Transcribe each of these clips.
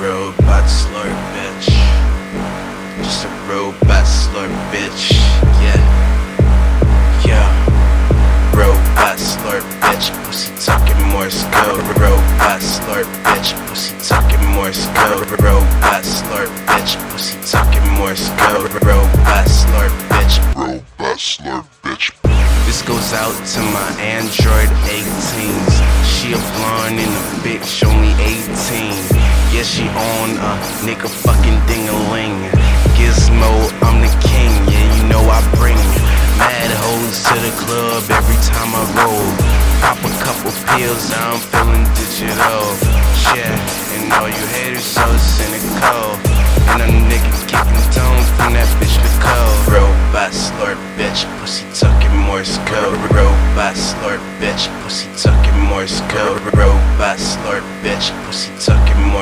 robot slur bitch. Just a robot slur bitch. Yeah. Yeah. Robot slur bitch. Pussy talking Morse code. Robot slur bitch. Pussy talking Morse code. Robot slur bitch. Pussy talking Morse code. Robot slur bitch. Robot slurp, bitch. This goes out to my Android eighteen. She a blonde and a bitch, only 18. Yeah, she on a nigga fucking ding-a-ling. Gizmo, I'm the king, yeah, you know I bring mad hoes to the club every time I roll. Pop a couple pills, I'm feeling digital. Yeah, and all you haters so cynical. And a nigga kicking tone from that bitch Nicole. Robot slurp, bitch, pussy tucking Morse code. Robot slurp, bitch, pussy tucking Morse code. Robot slurp, bitch, pussy tucking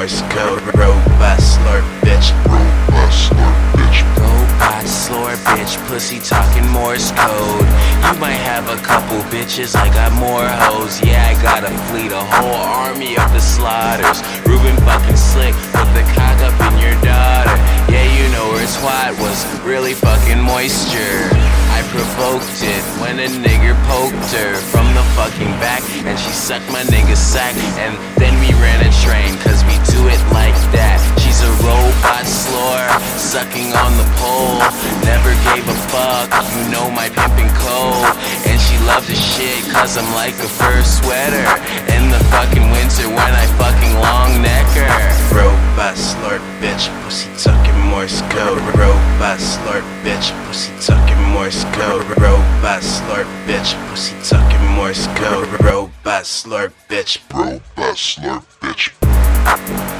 Morse code. Robot slurp, bitch. Robot slurp, bitch. Robot slurp, bitch, pussy talking Morse code. You might have a couple bitches, I got more hoes. Yeah, I got a fleet, a whole army of the slaughters. Ruben fucking slick, put the cock up in your daughter. Yeah, you know her twat was really fucking moisture. I provoked it when a nigger poked her from the fucking back, and she sucked my nigga's sack. And then we ran a sucking on the pole. Never gave a fuck, you know my pimpin' code. And she loved the shit, cause I'm like a fur sweater. In the fucking winter when I fucking long neck her. Robot slurp, bitch, pussy tucking Morse code. Robot slurp, bitch, pussy tucking Morse code. Robot slurp, bitch, pussy tucking Morse code. Robot slurp, bitch. Robot slurp, bitch.